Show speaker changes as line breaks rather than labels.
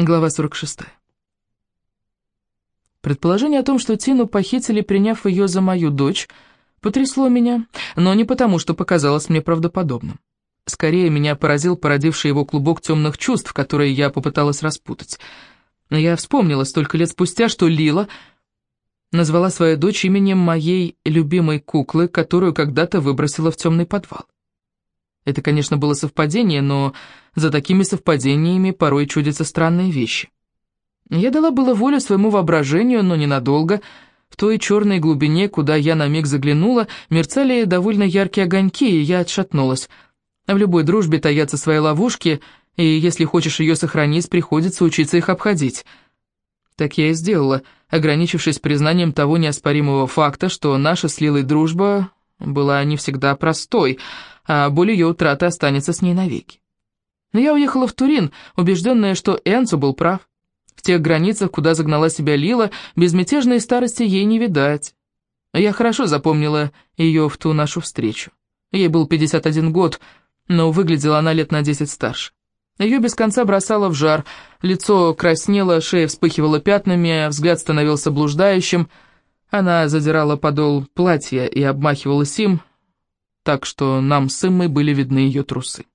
Глава 46. Предположение о том, что Тину похитили, приняв ее за мою дочь, потрясло меня, но не потому, что показалось мне правдоподобным. Скорее, меня поразил породивший его клубок темных чувств, которые я попыталась распутать. Я вспомнила столько лет спустя, что Лила назвала свою дочь именем моей любимой куклы, которую когда-то выбросила в темный подвал. Это, конечно, было совпадение, но за такими совпадениями порой чудятся странные вещи. Я дала было волю своему воображению, но ненадолго. В той черной глубине, куда я на миг заглянула, мерцали довольно яркие огоньки, и я отшатнулась. В любой дружбе таятся свои ловушки, и если хочешь ее сохранить, приходится учиться их обходить. Так я и сделала, ограничившись признанием того неоспоримого факта, что наша с Лилой дружба была не всегда простой — а боль ее утраты останется с ней навеки. Но я уехала в Турин, убежденная, что Энцо был прав. В тех границах, куда загнала себя Лила, безмятежной старости ей не видать. Я хорошо запомнила ее в ту нашу встречу. Ей был 51 год, но выглядела она лет на 10 старше. Ее без конца бросало в жар, лицо краснело, шея вспыхивала пятнами, взгляд становился блуждающим. Она задирала подол платья и обмахивалась им, так что нам с Эммой были видны ее трусы.